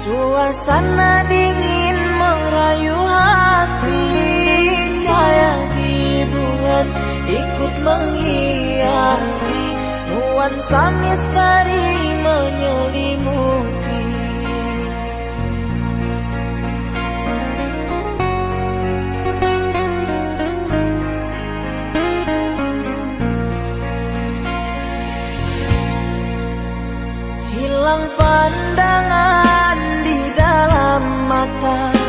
Suasana dingin merayu hati. Cahaya di bunga ikut menghiasi Nuansa misteri menyelimuti. Hilang pandangan 다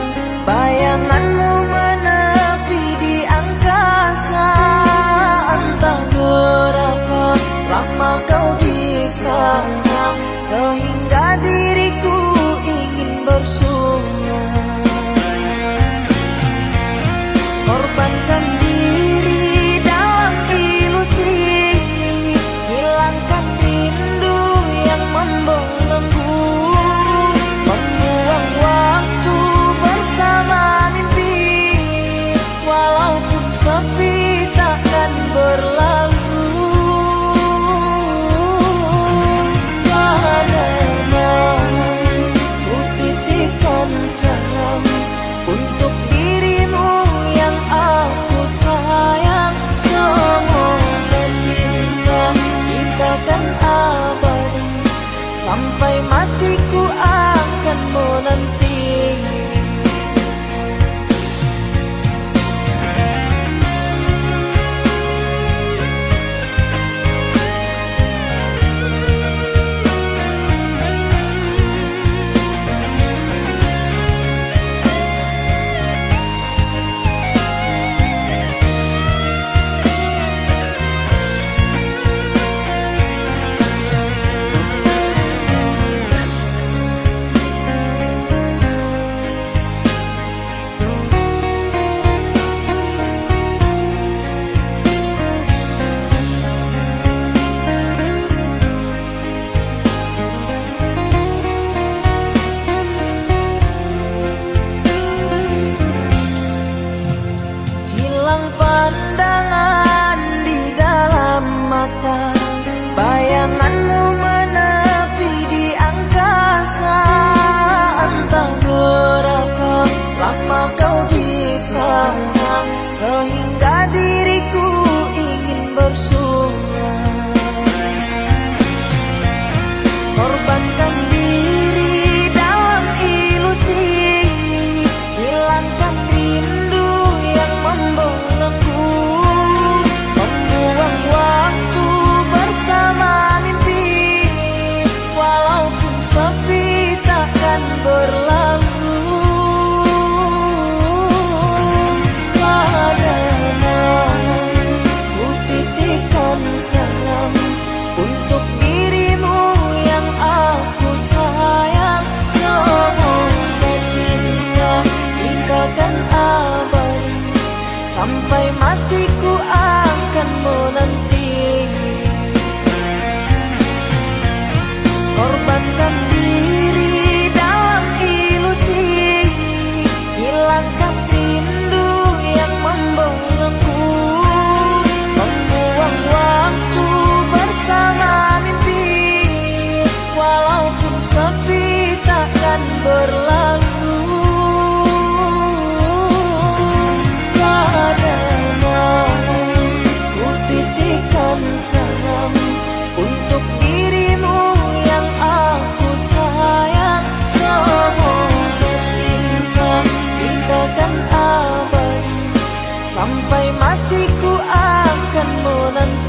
dan abadi Sampai matiku akan menanti Sampai matiku akan menanti hatiku akanmu nanti